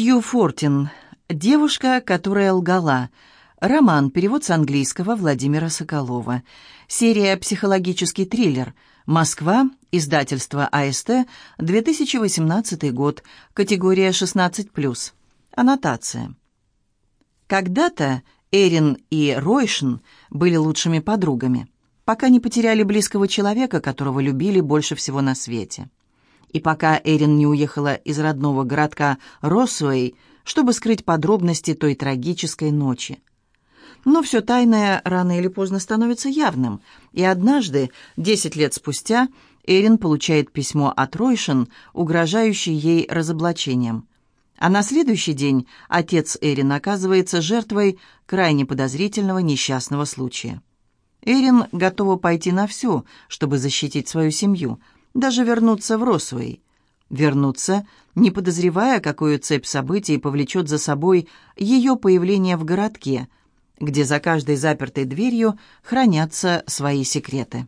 Сью Фортин. Девушка, которая лгала. Роман. Перевод с английского Владимира Соколова. Серия «Психологический триллер». Москва. Издательство АСТ. 2018 год. Категория 16+. Аннотация. Когда-то Эрин и Ройшин были лучшими подругами, пока не потеряли близкого человека, которого любили больше всего на свете и пока Эрин не уехала из родного городка Росуэй, чтобы скрыть подробности той трагической ночи. Но все тайное рано или поздно становится явным, и однажды, десять лет спустя, Эрин получает письмо от Ройшин, угрожающее ей разоблачением. А на следующий день отец Эрин оказывается жертвой крайне подозрительного несчастного случая. Эрин готова пойти на все, чтобы защитить свою семью – даже вернуться в Росуэй. Вернуться, не подозревая, какую цепь событий повлечет за собой ее появление в городке, где за каждой запертой дверью хранятся свои секреты.